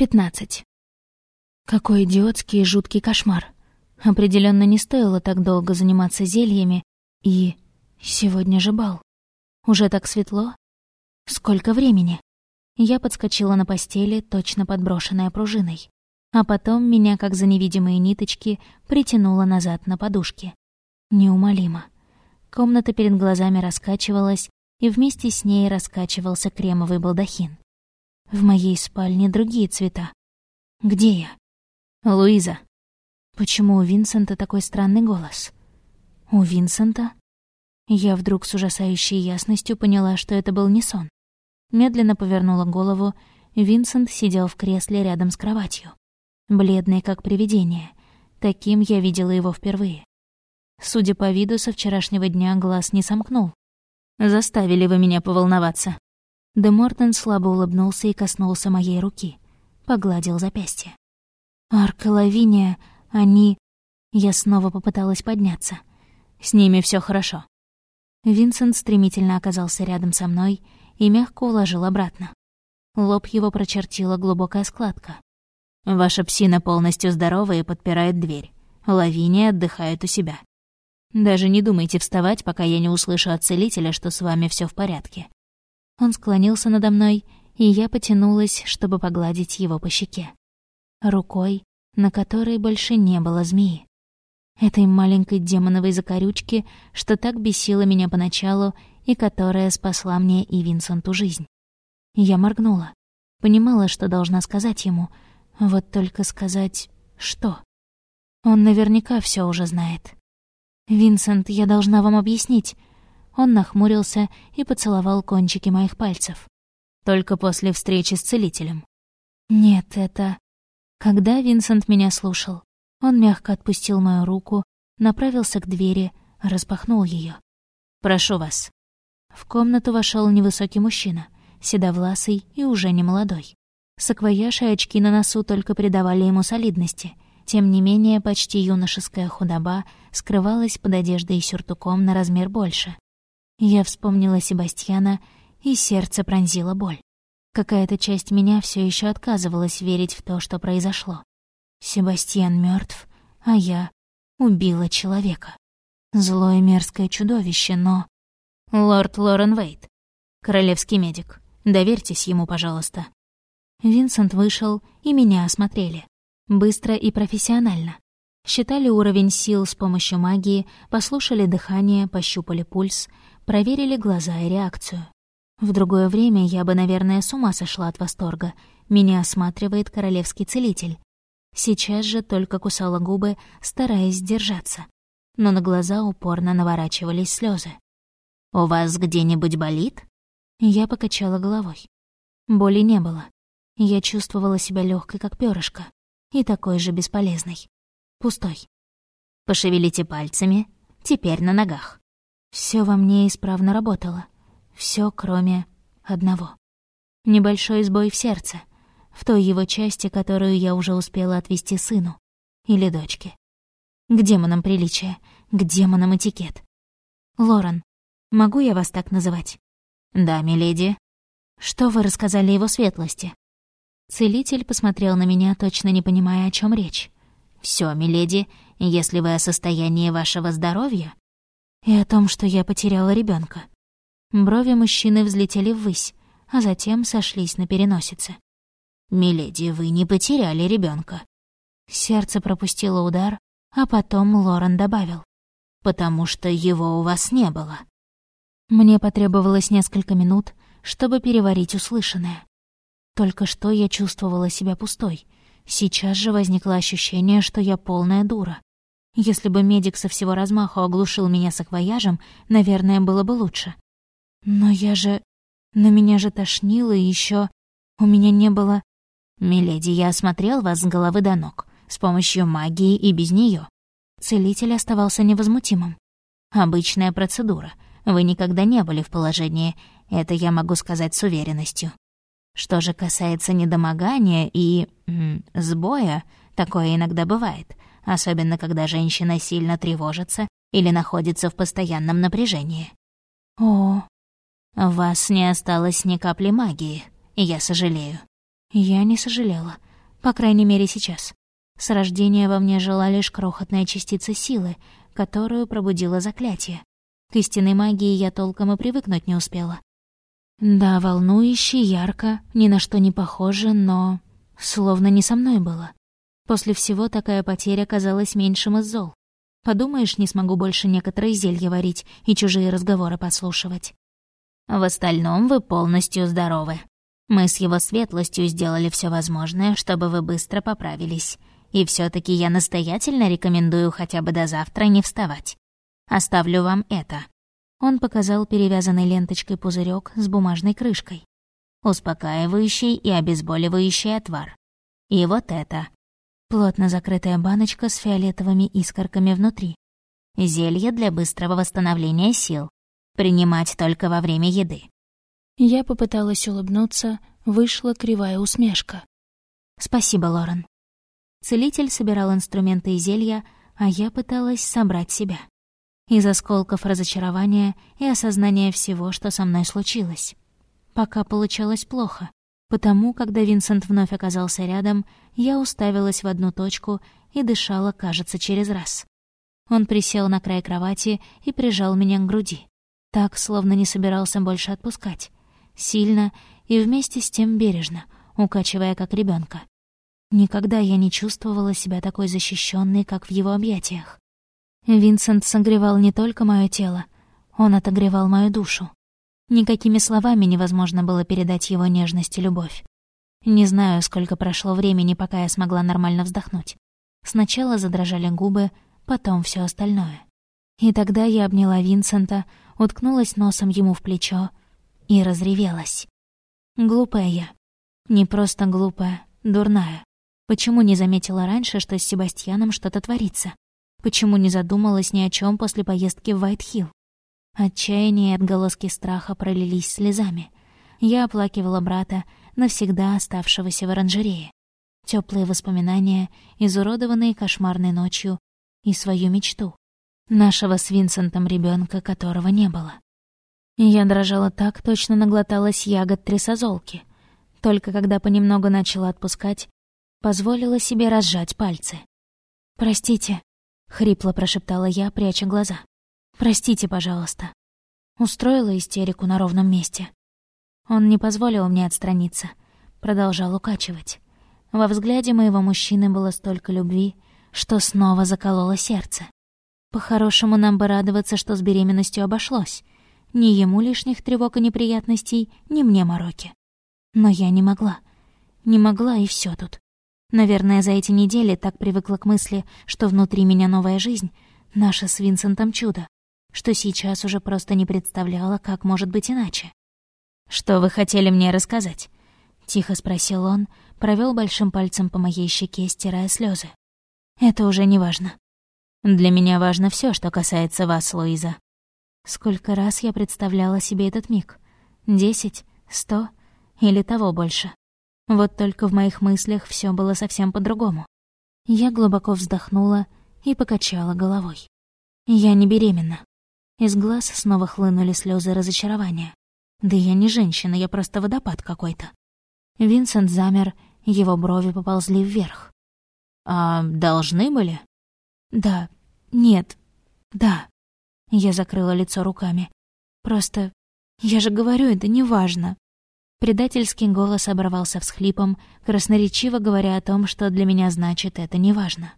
15. Какой идиотский и жуткий кошмар. Определенно не стоило так долго заниматься зельями, и... Сегодня же бал. Уже так светло? Сколько времени? Я подскочила на постели, точно подброшенная пружиной. А потом меня, как за невидимые ниточки, притянуло назад на подушке. Неумолимо. Комната перед глазами раскачивалась, и вместе с ней раскачивался кремовый балдахин. В моей спальне другие цвета. Где я? Луиза. Почему у Винсента такой странный голос? У Винсента? Я вдруг с ужасающей ясностью поняла, что это был не сон. Медленно повернула голову. Винсент сидел в кресле рядом с кроватью. Бледный, как привидение. Таким я видела его впервые. Судя по виду, со вчерашнего дня глаз не сомкнул. «Заставили вы меня поволноваться», Де Мортон слабо улыбнулся и коснулся моей руки. Погладил запястье. «Арка Лавиния, они...» Я снова попыталась подняться. «С ними все хорошо». Винсент стремительно оказался рядом со мной и мягко уложил обратно. Лоб его прочертила глубокая складка. «Ваша псина полностью здорова и подпирает дверь. Лавиния отдыхает у себя. Даже не думайте вставать, пока я не услышу от целителя, что с вами все в порядке. Он склонился надо мной, и я потянулась, чтобы погладить его по щеке. Рукой, на которой больше не было змеи. Этой маленькой демоновой закорючки, что так бесила меня поначалу и которая спасла мне и Винсенту жизнь. Я моргнула. Понимала, что должна сказать ему. Вот только сказать что? Он наверняка все уже знает. «Винсент, я должна вам объяснить. Он нахмурился и поцеловал кончики моих пальцев. Только после встречи с целителем. Нет, это... Когда Винсент меня слушал, он мягко отпустил мою руку, направился к двери, распахнул ее. «Прошу вас». В комнату вошел невысокий мужчина, седовласый и уже не молодой. Саквояж и очки на носу только придавали ему солидности. Тем не менее, почти юношеская худоба скрывалась под одеждой и сюртуком на размер больше. Я вспомнила Себастьяна, и сердце пронзило боль. Какая-то часть меня все еще отказывалась верить в то, что произошло. Себастьян мертв, а я убила человека. Злое мерзкое чудовище, но... Лорд Лорен Вейт, королевский медик, доверьтесь ему, пожалуйста. Винсент вышел, и меня осмотрели. Быстро и профессионально. Считали уровень сил с помощью магии, послушали дыхание, пощупали пульс, проверили глаза и реакцию. В другое время я бы, наверное, с ума сошла от восторга. Меня осматривает королевский целитель. Сейчас же только кусала губы, стараясь сдержаться. Но на глаза упорно наворачивались слезы. «У вас где-нибудь болит?» Я покачала головой. Боли не было. Я чувствовала себя легкой, как перышко, и такой же бесполезной. Пустой. «Пошевелите пальцами, теперь на ногах». Все во мне исправно работало. Все, кроме одного. Небольшой сбой в сердце, в той его части, которую я уже успела отвести сыну или дочке. К демонам приличия, к демонам этикет. Лорен, могу я вас так называть? Да, миледи. Что вы рассказали его светлости? Целитель посмотрел на меня, точно не понимая, о чем речь. Все, миледи, если вы о состоянии вашего здоровья, и о том, что я потеряла ребенка. Брови мужчины взлетели ввысь, а затем сошлись на переносице. «Миледи, вы не потеряли ребенка. Сердце пропустило удар, а потом Лорен добавил. «Потому что его у вас не было». Мне потребовалось несколько минут, чтобы переварить услышанное. Только что я чувствовала себя пустой. Сейчас же возникло ощущение, что я полная дура. Если бы медик со всего размаху оглушил меня саквояжем, наверное, было бы лучше. Но я же... На меня же тошнило, и еще У меня не было... «Миледи, я осмотрел вас с головы до ног, с помощью магии и без нее. Целитель оставался невозмутимым. «Обычная процедура. Вы никогда не были в положении, это я могу сказать с уверенностью. Что же касается недомогания и... М, сбоя, такое иногда бывает особенно когда женщина сильно тревожится или находится в постоянном напряжении. О, у вас не осталось ни капли магии, я сожалею. Я не сожалела. По крайней мере, сейчас. С рождения во мне жила лишь крохотная частица силы, которую пробудило заклятие. К истинной магии я толком и привыкнуть не успела. Да, волнующе, ярко, ни на что не похоже, но... Словно не со мной было. После всего такая потеря казалась меньшим из зол. Подумаешь, не смогу больше некоторые зелья варить и чужие разговоры подслушивать. В остальном вы полностью здоровы. Мы с его светлостью сделали все возможное, чтобы вы быстро поправились. И все таки я настоятельно рекомендую хотя бы до завтра не вставать. Оставлю вам это. Он показал перевязанный ленточкой пузырек с бумажной крышкой. Успокаивающий и обезболивающий отвар. И вот это. Плотно закрытая баночка с фиолетовыми искорками внутри. Зелье для быстрого восстановления сил. Принимать только во время еды. Я попыталась улыбнуться, вышла кривая усмешка. «Спасибо, Лорен». Целитель собирал инструменты и зелья, а я пыталась собрать себя из осколков разочарования и осознания всего, что со мной случилось. Пока получалось плохо, потому, когда Винсент вновь оказался рядом, я уставилась в одну точку и дышала, кажется, через раз. Он присел на край кровати и прижал меня к груди. Так, словно не собирался больше отпускать. Сильно и вместе с тем бережно, укачивая как ребенка. Никогда я не чувствовала себя такой защищенной, как в его объятиях. Винсент согревал не только мое тело, он отогревал мою душу. Никакими словами невозможно было передать его нежность и любовь. Не знаю, сколько прошло времени, пока я смогла нормально вздохнуть. Сначала задрожали губы, потом все остальное. И тогда я обняла Винсента, уткнулась носом ему в плечо и разревелась. Глупая я. Не просто глупая, дурная. Почему не заметила раньше, что с Себастьяном что-то творится? Почему не задумалась ни о чем после поездки в Вайтхилл? Отчаяние и отголоски страха пролились слезами. Я оплакивала брата, навсегда оставшегося в оранжерее. Теплые воспоминания, изуродованные кошмарной ночью, и свою мечту. Нашего с Винсентом ребенка, которого не было. Я дрожала так, точно наглоталась ягод трясозолки. Только когда понемногу начала отпускать, позволила себе разжать пальцы. «Простите», — хрипло прошептала я, пряча глаза. «Простите, пожалуйста». Устроила истерику на ровном месте. Он не позволил мне отстраниться, продолжал укачивать. Во взгляде моего мужчины было столько любви, что снова закололо сердце. По-хорошему нам бы радоваться, что с беременностью обошлось. Ни ему лишних тревог и неприятностей, ни мне мороки. Но я не могла. Не могла, и все тут. Наверное, за эти недели так привыкла к мысли, что внутри меня новая жизнь, наша с Винсентом чудо, что сейчас уже просто не представляла, как может быть иначе. «Что вы хотели мне рассказать?» — тихо спросил он, провел большим пальцем по моей щеке, стирая слезы. «Это уже не важно. Для меня важно все, что касается вас, Луиза». Сколько раз я представляла себе этот миг? Десять? Сто? Или того больше? Вот только в моих мыслях все было совсем по-другому. Я глубоко вздохнула и покачала головой. Я не беременна. Из глаз снова хлынули слезы разочарования. Да я не женщина, я просто водопад какой-то. Винсент замер, его брови поползли вверх. «А должны были?» «Да. Нет. Да». Я закрыла лицо руками. «Просто... Я же говорю, это не важно. Предательский голос оборвался всхлипом, красноречиво говоря о том, что для меня значит это неважно.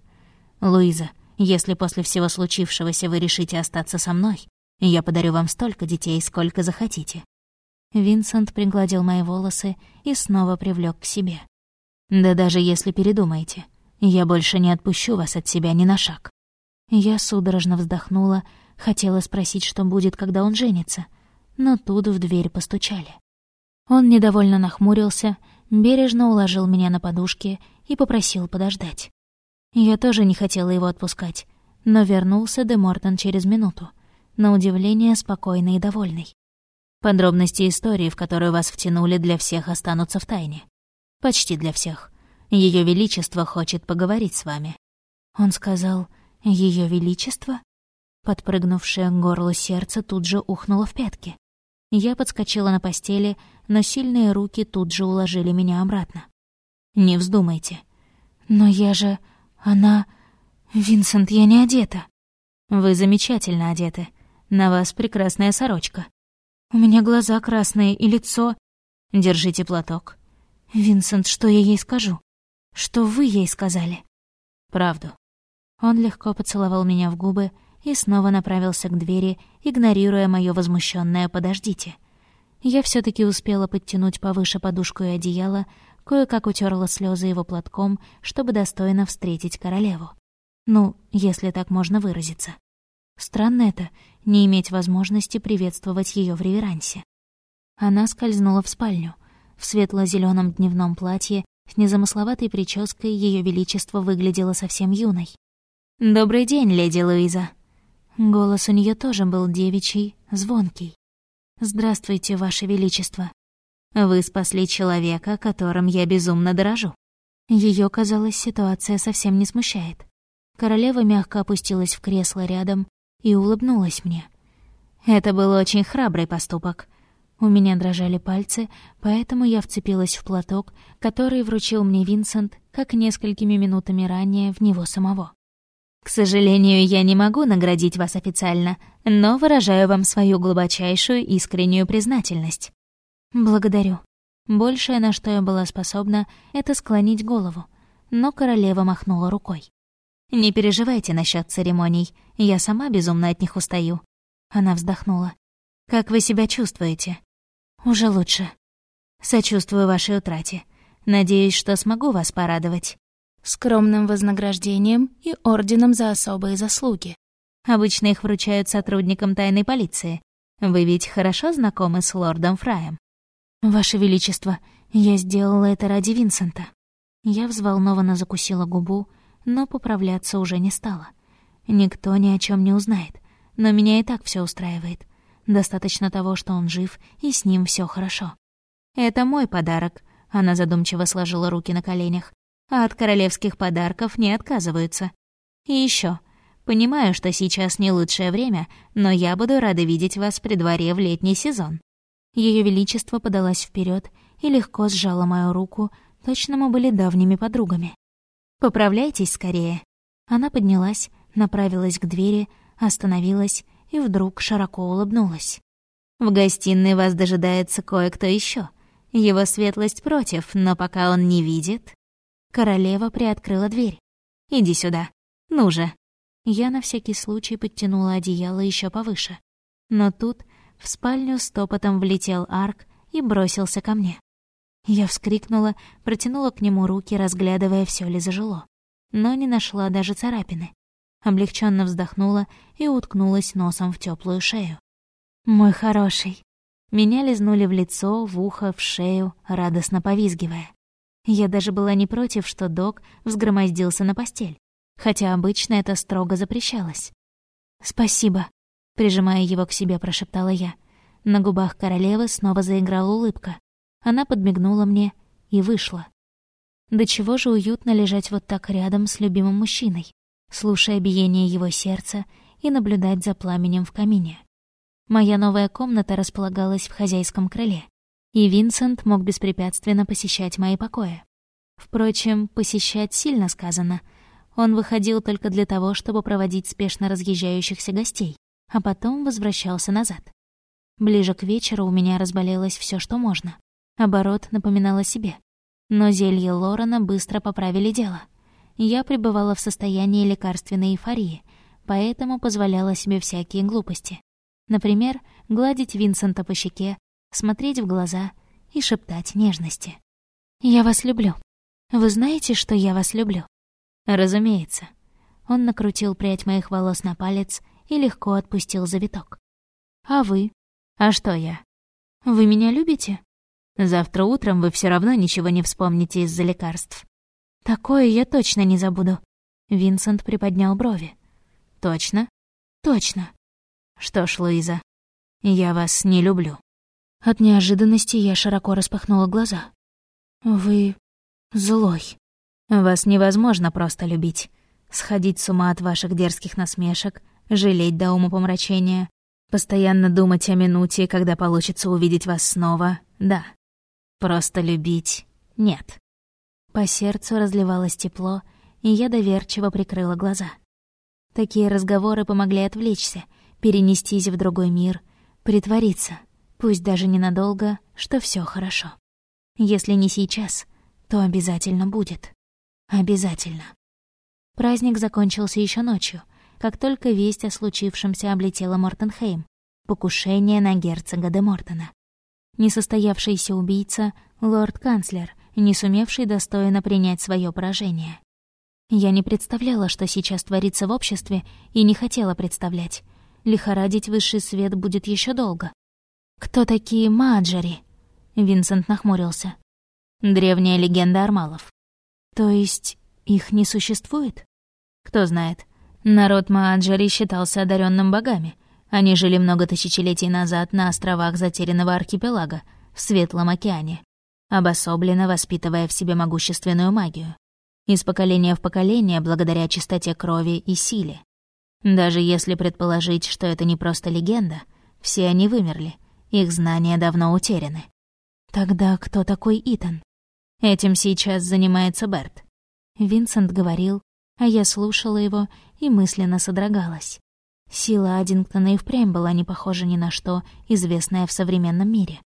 «Луиза, если после всего случившегося вы решите остаться со мной, я подарю вам столько детей, сколько захотите». Винсент пригладил мои волосы и снова привлек к себе. «Да даже если передумаете, я больше не отпущу вас от себя ни на шаг». Я судорожно вздохнула, хотела спросить, что будет, когда он женится, но тут в дверь постучали. Он недовольно нахмурился, бережно уложил меня на подушке и попросил подождать. Я тоже не хотела его отпускать, но вернулся Де Мортон через минуту, на удивление спокойный и довольный. Подробности истории, в которую вас втянули, для всех останутся в тайне. Почти для всех. Ее Величество хочет поговорить с вами. Он сказал Ее Величество?» Подпрыгнувшее к горлу сердце тут же ухнуло в пятки. Я подскочила на постели, но сильные руки тут же уложили меня обратно. «Не вздумайте. «Но я же... она... Винсент, я не одета». «Вы замечательно одеты. На вас прекрасная сорочка». «У меня глаза красные и лицо...» «Держите платок». «Винсент, что я ей скажу? Что вы ей сказали?» «Правду». Он легко поцеловал меня в губы и снова направился к двери, игнорируя моё возмущённое «подождите». Я все таки успела подтянуть повыше подушку и одеяло, кое-как утерла слезы его платком, чтобы достойно встретить королеву. Ну, если так можно выразиться. Странно это — не иметь возможности приветствовать ее в реверансе. Она скользнула в спальню. В светло зеленом дневном платье с незамысловатой прической Ее Величество выглядело совсем юной. «Добрый день, леди Луиза». Голос у нее тоже был девичий, звонкий. «Здравствуйте, Ваше Величество. Вы спасли человека, которым я безумно дорожу». Ее казалось, ситуация совсем не смущает. Королева мягко опустилась в кресло рядом и улыбнулась мне. Это был очень храбрый поступок. У меня дрожали пальцы, поэтому я вцепилась в платок, который вручил мне Винсент, как несколькими минутами ранее в него самого. К сожалению, я не могу наградить вас официально, но выражаю вам свою глубочайшую искреннюю признательность. Благодарю. Большее, на что я была способна, это склонить голову. Но королева махнула рукой. «Не переживайте насчет церемоний, я сама безумно от них устаю». Она вздохнула. «Как вы себя чувствуете?» «Уже лучше. Сочувствую вашей утрате. Надеюсь, что смогу вас порадовать скромным вознаграждением и орденом за особые заслуги. Обычно их вручают сотрудникам тайной полиции. Вы ведь хорошо знакомы с лордом Фраем? Ваше Величество, я сделала это ради Винсента. Я взволнованно закусила губу, но поправляться уже не стала. Никто ни о чем не узнает, но меня и так все устраивает. Достаточно того, что он жив, и с ним все хорошо. «Это мой подарок», — она задумчиво сложила руки на коленях а от королевских подарков не отказываются. И еще, понимаю, что сейчас не лучшее время, но я буду рада видеть вас при дворе в летний сезон». Ее Величество подалась вперед и легко сжала мою руку, точно мы были давними подругами. «Поправляйтесь скорее». Она поднялась, направилась к двери, остановилась и вдруг широко улыбнулась. «В гостиной вас дожидается кое-кто еще. Его светлость против, но пока он не видит...» Королева приоткрыла дверь. «Иди сюда. Ну же». Я на всякий случай подтянула одеяло еще повыше. Но тут в спальню стопотом влетел Арк и бросился ко мне. Я вскрикнула, протянула к нему руки, разглядывая, все ли зажило. Но не нашла даже царапины. Облегченно вздохнула и уткнулась носом в теплую шею. «Мой хороший». Меня лизнули в лицо, в ухо, в шею, радостно повизгивая. Я даже была не против, что док взгромоздился на постель, хотя обычно это строго запрещалось. «Спасибо», — прижимая его к себе, прошептала я. На губах королевы снова заиграла улыбка. Она подмигнула мне и вышла. До чего же уютно лежать вот так рядом с любимым мужчиной, слушая биение его сердца и наблюдать за пламенем в камине. Моя новая комната располагалась в хозяйском крыле и Винсент мог беспрепятственно посещать мои покои. Впрочем, посещать сильно сказано. Он выходил только для того, чтобы проводить спешно разъезжающихся гостей, а потом возвращался назад. Ближе к вечеру у меня разболелось все, что можно. Оборот напоминал о себе. Но зелье Лорена быстро поправили дело. Я пребывала в состоянии лекарственной эйфории, поэтому позволяла себе всякие глупости. Например, гладить Винсента по щеке, смотреть в глаза и шептать нежности. «Я вас люблю. Вы знаете, что я вас люблю?» «Разумеется». Он накрутил прядь моих волос на палец и легко отпустил завиток. «А вы?» «А что я?» «Вы меня любите?» «Завтра утром вы все равно ничего не вспомните из-за лекарств». «Такое я точно не забуду». Винсент приподнял брови. «Точно?» «Точно». «Что ж, Луиза, я вас не люблю». От неожиданности я широко распахнула глаза. «Вы... злой. Вас невозможно просто любить. Сходить с ума от ваших дерзких насмешек, жалеть до ума помрачения, постоянно думать о минуте, когда получится увидеть вас снова, да. Просто любить — нет». По сердцу разливалось тепло, и я доверчиво прикрыла глаза. Такие разговоры помогли отвлечься, перенестись в другой мир, притвориться, пусть даже ненадолго, что все хорошо. Если не сейчас, то обязательно будет. Обязательно. Праздник закончился еще ночью, как только весть о случившемся облетела Мортенхейм. Покушение на герцога де Мортона. Несостоявшийся убийца — лорд-канцлер, не сумевший достойно принять свое поражение. Я не представляла, что сейчас творится в обществе, и не хотела представлять. Лихорадить высший свет будет еще долго. «Кто такие Маджери?» Винсент нахмурился. «Древняя легенда Армалов». «То есть их не существует?» «Кто знает. Народ Мааджари считался одаренным богами. Они жили много тысячелетий назад на островах затерянного архипелага, в Светлом океане, обособленно воспитывая в себе могущественную магию. Из поколения в поколение благодаря чистоте крови и силе. Даже если предположить, что это не просто легенда, все они вымерли, их знания давно утеряны. Тогда кто такой Итан? Этим сейчас занимается Берт. Винсент говорил, а я слушала его и мысленно содрогалась. Сила Аддингтона и впрямь была не похожа ни на что, известное в современном мире.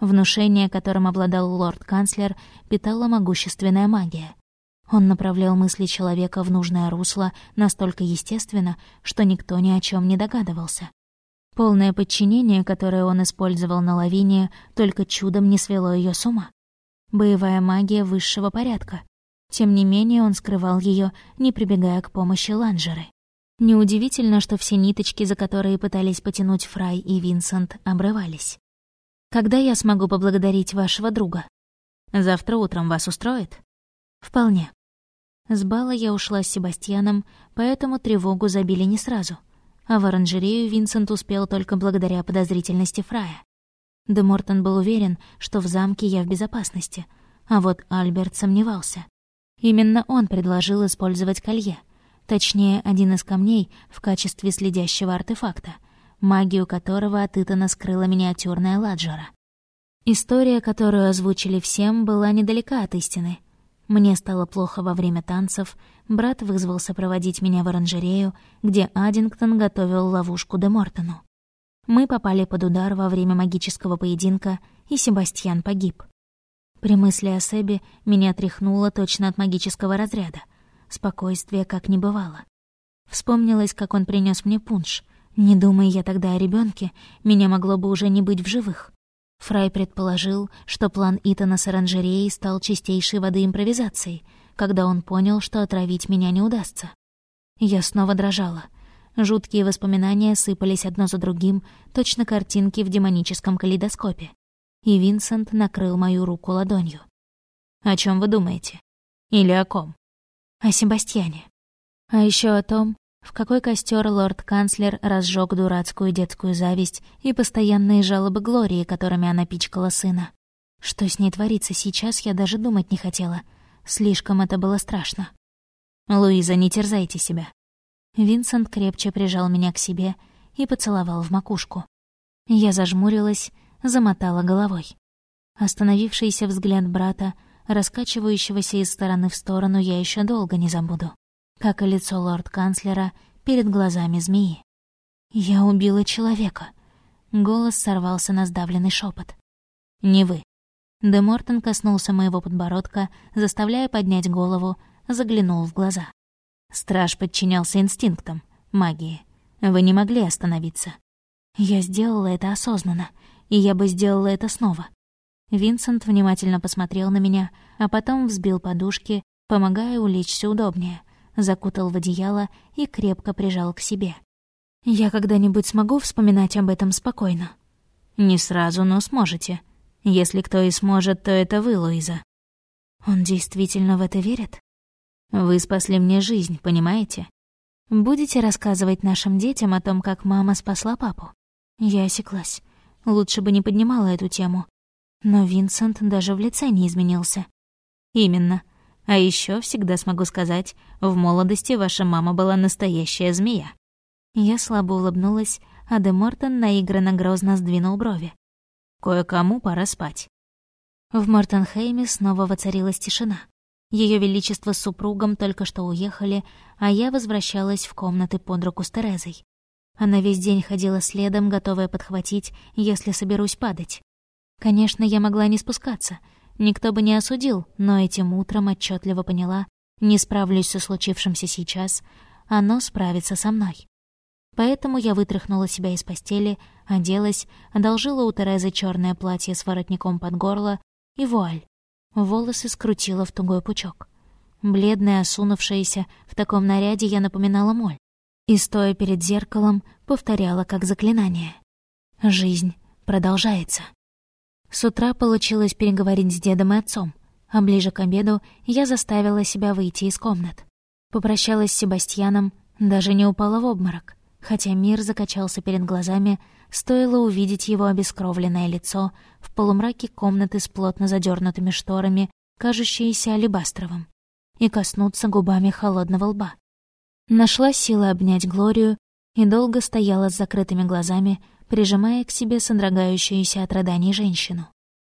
Внушение, которым обладал лорд-канцлер, питала могущественная магия. Он направлял мысли человека в нужное русло настолько естественно, что никто ни о чем не догадывался. Полное подчинение, которое он использовал на лавине, только чудом не свело ее с ума. Боевая магия высшего порядка. Тем не менее он скрывал ее, не прибегая к помощи ланжеры. Неудивительно, что все ниточки, за которые пытались потянуть Фрай и Винсент, обрывались. «Когда я смогу поблагодарить вашего друга?» «Завтра утром вас устроит?» «Вполне». С бала я ушла с Себастьяном, поэтому тревогу забили не сразу. А в оранжерею Винсент успел только благодаря подозрительности Фрая. Де Мортон был уверен, что в замке я в безопасности, а вот Альберт сомневался. Именно он предложил использовать колье, точнее, один из камней в качестве следящего артефакта, магию которого от Итана скрыла миниатюрная ладжера. История, которую озвучили всем, была недалека от истины. Мне стало плохо во время танцев, брат вызвался проводить меня в оранжерею, где Аддингтон готовил ловушку Де Мортону. Мы попали под удар во время магического поединка, и Себастьян погиб. При мысли о Себе меня тряхнуло точно от магического разряда. Спокойствия как не бывало. Вспомнилось, как он принес мне пунш. Не думая я тогда о ребенке, меня могло бы уже не быть в живых. Фрай предположил, что план Итана с оранжереей стал чистейшей воды импровизацией, когда он понял, что отравить меня не удастся. Я снова дрожала. Жуткие воспоминания сыпались одно за другим, точно картинки в демоническом калейдоскопе и Винсент накрыл мою руку ладонью. «О чем вы думаете? Или о ком?» «О Себастьяне. А еще о том, в какой костер лорд-канцлер разжег дурацкую детскую зависть и постоянные жалобы Глории, которыми она пичкала сына. Что с ней творится сейчас, я даже думать не хотела. Слишком это было страшно. «Луиза, не терзайте себя». Винсент крепче прижал меня к себе и поцеловал в макушку. Я зажмурилась замотала головой. Остановившийся взгляд брата, раскачивающегося из стороны в сторону, я еще долго не забуду. Как и лицо лорд-канцлера перед глазами змеи. «Я убила человека». Голос сорвался на сдавленный шепот. «Не вы». Де Мортон коснулся моего подбородка, заставляя поднять голову, заглянул в глаза. Страж подчинялся инстинктам, магии. Вы не могли остановиться. Я сделала это осознанно, и я бы сделала это снова. Винсент внимательно посмотрел на меня, а потом взбил подушки, помогая улечься удобнее, закутал в одеяло и крепко прижал к себе. «Я когда-нибудь смогу вспоминать об этом спокойно?» «Не сразу, но сможете. Если кто и сможет, то это вы, Луиза». «Он действительно в это верит?» «Вы спасли мне жизнь, понимаете?» «Будете рассказывать нашим детям о том, как мама спасла папу?» Я осеклась. Лучше бы не поднимала эту тему. Но Винсент даже в лице не изменился. Именно. А еще всегда смогу сказать, в молодости ваша мама была настоящая змея. Я слабо улыбнулась, а Де Мортон наигранно грозно сдвинул брови. Кое-кому пора спать. В Мортенхейме снова воцарилась тишина. Ее Величество с супругом только что уехали, а я возвращалась в комнаты под руку с Терезой. Она весь день ходила следом, готовая подхватить, если соберусь падать. Конечно, я могла не спускаться. Никто бы не осудил, но этим утром отчетливо поняла, не справлюсь со случившимся сейчас, оно справится со мной. Поэтому я вытряхнула себя из постели, оделась, одолжила у Терезы черное платье с воротником под горло и вуаль. Волосы скрутила в тугой пучок. Бледная, осунувшаяся, в таком наряде я напоминала моль. И, стоя перед зеркалом, повторяла как заклинание. Жизнь продолжается. С утра получилось переговорить с дедом и отцом, а ближе к обеду я заставила себя выйти из комнат. Попрощалась с Себастьяном, даже не упала в обморок, хотя мир закачался перед глазами, Стоило увидеть его обескровленное лицо в полумраке комнаты с плотно задернутыми шторами, кажущиеся алебастровым, и коснуться губами холодного лба. Нашла силы обнять Глорию и долго стояла с закрытыми глазами, прижимая к себе содрогающуюся от рыданий женщину.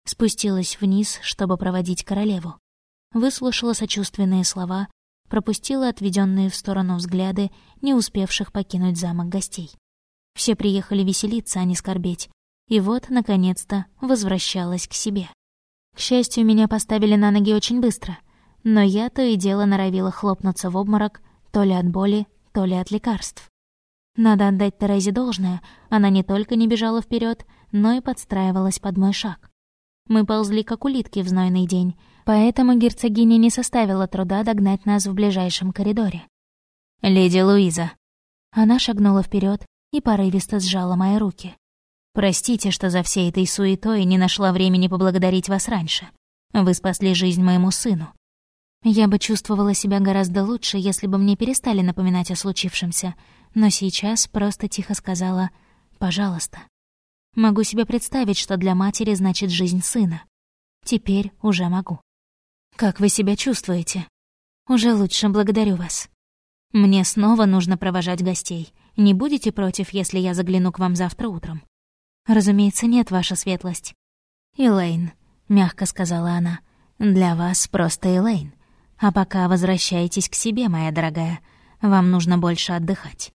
Спустилась вниз, чтобы проводить королеву. Выслушала сочувственные слова, пропустила отведенные в сторону взгляды, не успевших покинуть замок гостей. Все приехали веселиться, а не скорбеть. И вот, наконец-то, возвращалась к себе. К счастью, меня поставили на ноги очень быстро. Но я то и дело норовила хлопнуться в обморок, то ли от боли, то ли от лекарств. Надо отдать Терезе должное, она не только не бежала вперед, но и подстраивалась под мой шаг. Мы ползли как улитки в знойный день, поэтому герцогиня не составила труда догнать нас в ближайшем коридоре. «Леди Луиза». Она шагнула вперед, и порывисто сжала мои руки. «Простите, что за всей этой суетой не нашла времени поблагодарить вас раньше. Вы спасли жизнь моему сыну». Я бы чувствовала себя гораздо лучше, если бы мне перестали напоминать о случившемся, но сейчас просто тихо сказала «пожалуйста». Могу себе представить, что для матери значит жизнь сына. Теперь уже могу. «Как вы себя чувствуете?» «Уже лучше, благодарю вас». «Мне снова нужно провожать гостей. Не будете против, если я загляну к вам завтра утром?» «Разумеется, нет, ваша светлость». «Элейн», — мягко сказала она, — «для вас просто Элейн. А пока возвращайтесь к себе, моя дорогая. Вам нужно больше отдыхать».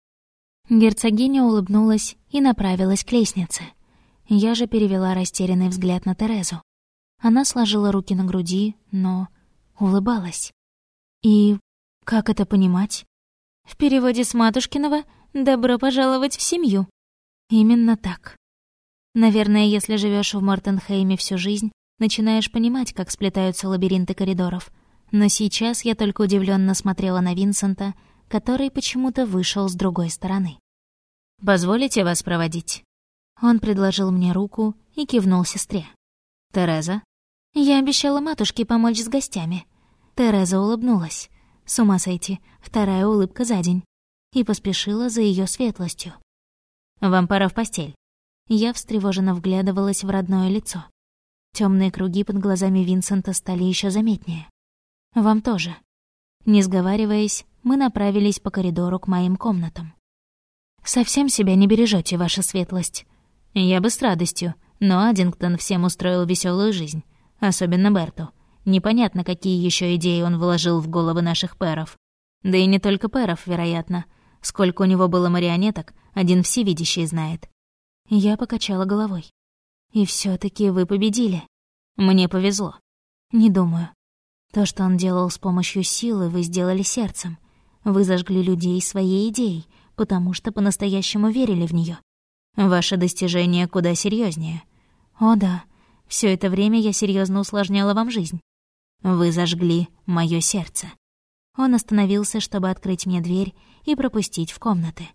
Герцогиня улыбнулась и направилась к лестнице. Я же перевела растерянный взгляд на Терезу. Она сложила руки на груди, но улыбалась. И как это понимать? В переводе с матушкиного «Добро пожаловать в семью». Именно так. Наверное, если живешь в Мортенхейме всю жизнь, начинаешь понимать, как сплетаются лабиринты коридоров. Но сейчас я только удивленно смотрела на Винсента, который почему-то вышел с другой стороны. «Позволите вас проводить?» Он предложил мне руку и кивнул сестре. «Тереза?» Я обещала матушке помочь с гостями. Тереза улыбнулась. С ума сойти, вторая улыбка за день и поспешила за ее светлостью. «Вам пора в постель». Я встревоженно вглядывалась в родное лицо. Темные круги под глазами Винсента стали еще заметнее. «Вам тоже». Не сговариваясь, мы направились по коридору к моим комнатам. «Совсем себя не бережете, ваша светлость?» «Я бы с радостью, но Аддингтон всем устроил веселую жизнь, особенно Берту. Непонятно, какие еще идеи он вложил в головы наших пэров. Да и не только пэров, вероятно. Сколько у него было марионеток, один всевидящий знает. Я покачала головой. И все таки вы победили. Мне повезло. Не думаю. То, что он делал с помощью силы, вы сделали сердцем. Вы зажгли людей своей идеей, потому что по-настоящему верили в нее. Ваше достижение куда серьезнее. О да, все это время я серьезно усложняла вам жизнь. Вы зажгли мое сердце. Он остановился, чтобы открыть мне дверь и пропустить в комнаты.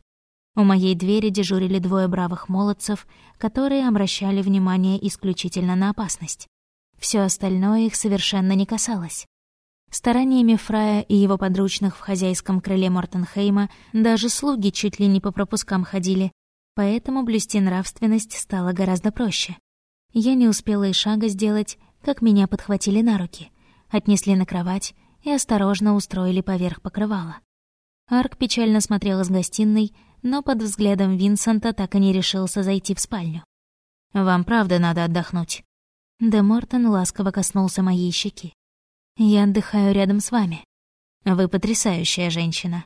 У моей двери дежурили двое бравых молодцев, которые обращали внимание исключительно на опасность. Все остальное их совершенно не касалось. Стараниями Фрая и его подручных в хозяйском крыле Мортенхейма даже слуги чуть ли не по пропускам ходили, поэтому блюсти нравственность стало гораздо проще. Я не успела и шага сделать, как меня подхватили на руки, отнесли на кровать и осторожно устроили поверх покрывала. Арк печально смотрел из гостиной, но под взглядом Винсента так и не решился зайти в спальню. «Вам правда надо отдохнуть». Де Мортон ласково коснулся моей щеки. Я отдыхаю рядом с вами. Вы потрясающая женщина.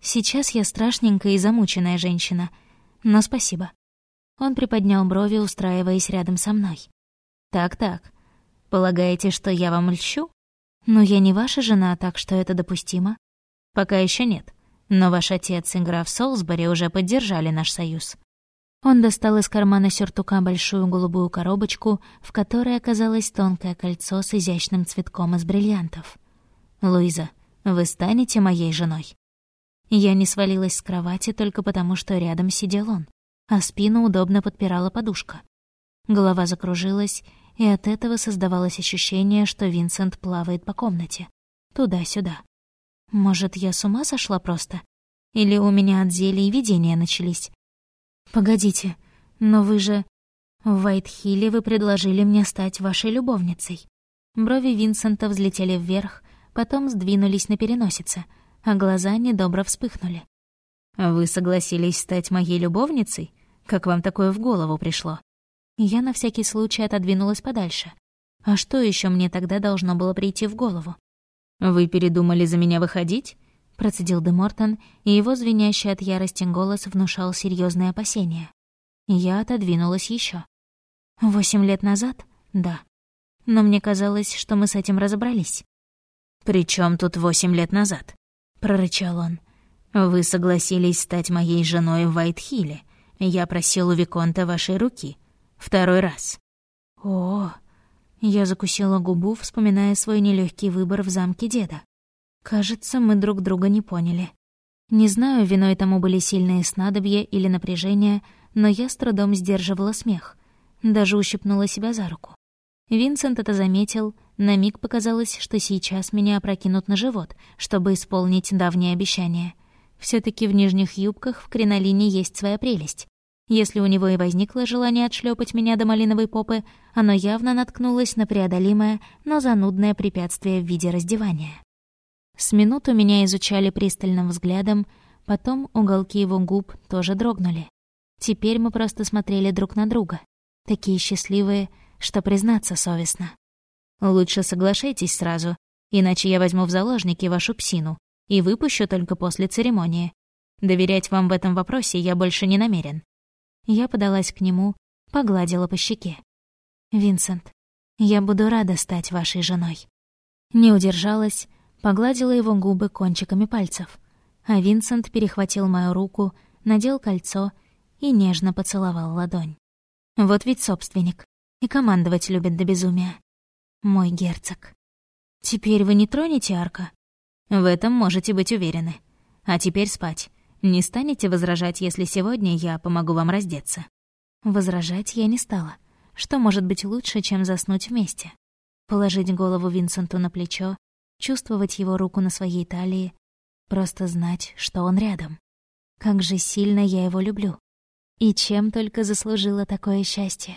Сейчас я страшненькая и замученная женщина, но спасибо. Он приподнял брови, устраиваясь рядом со мной. Так-так. Полагаете, что я вам льщу? Но я не ваша жена, так что это допустимо. Пока еще нет. Но ваш отец и граф Солсбери уже поддержали наш союз. Он достал из кармана сюртука большую голубую коробочку, в которой оказалось тонкое кольцо с изящным цветком из бриллиантов. «Луиза, вы станете моей женой?» Я не свалилась с кровати только потому, что рядом сидел он, а спину удобно подпирала подушка. Голова закружилась, и от этого создавалось ощущение, что Винсент плавает по комнате. Туда-сюда. Может, я с ума сошла просто? Или у меня от зелий видения начались? Погодите, но вы же... В Вайтхилле вы предложили мне стать вашей любовницей. Брови Винсента взлетели вверх, потом сдвинулись на переносице — а глаза недобро вспыхнули. «Вы согласились стать моей любовницей? Как вам такое в голову пришло?» Я на всякий случай отодвинулась подальше. А что еще мне тогда должно было прийти в голову? «Вы передумали за меня выходить?» Процедил Де Мортон, и его звенящий от ярости голос внушал серьезные опасения. Я отодвинулась еще. Восемь лет назад? Да. Но мне казалось, что мы с этим разобрались. «При чем тут восемь лет назад?» — прорычал он. «Вы согласились стать моей женой в Вайтхилле. Я просил у Виконта вашей руки. Второй раз». «О!» Я закусила губу, вспоминая свой нелегкий выбор в замке деда. Кажется, мы друг друга не поняли. Не знаю, виной тому были сильные снадобья или напряжение, но я с трудом сдерживала смех. Даже ущипнула себя за руку. Винсент это заметил, на миг показалось, что сейчас меня опрокинут на живот, чтобы исполнить давнее обещание. все таки в нижних юбках в кринолине есть своя прелесть. Если у него и возникло желание отшлепать меня до малиновой попы, оно явно наткнулось на преодолимое, но занудное препятствие в виде раздевания. С минуту меня изучали пристальным взглядом, потом уголки его губ тоже дрогнули. Теперь мы просто смотрели друг на друга, такие счастливые, что признаться совестно. Лучше соглашайтесь сразу, иначе я возьму в заложники вашу псину и выпущу только после церемонии. Доверять вам в этом вопросе я больше не намерен». Я подалась к нему, погладила по щеке. «Винсент, я буду рада стать вашей женой». Не удержалась, погладила его губы кончиками пальцев, а Винсент перехватил мою руку, надел кольцо и нежно поцеловал ладонь. Вот ведь собственник. И командовать любит до безумия. Мой герцог. Теперь вы не тронете Арка? В этом можете быть уверены. А теперь спать. Не станете возражать, если сегодня я помогу вам раздеться? Возражать я не стала. Что может быть лучше, чем заснуть вместе? Положить голову Винсенту на плечо, чувствовать его руку на своей талии, просто знать, что он рядом. Как же сильно я его люблю. И чем только заслужила такое счастье.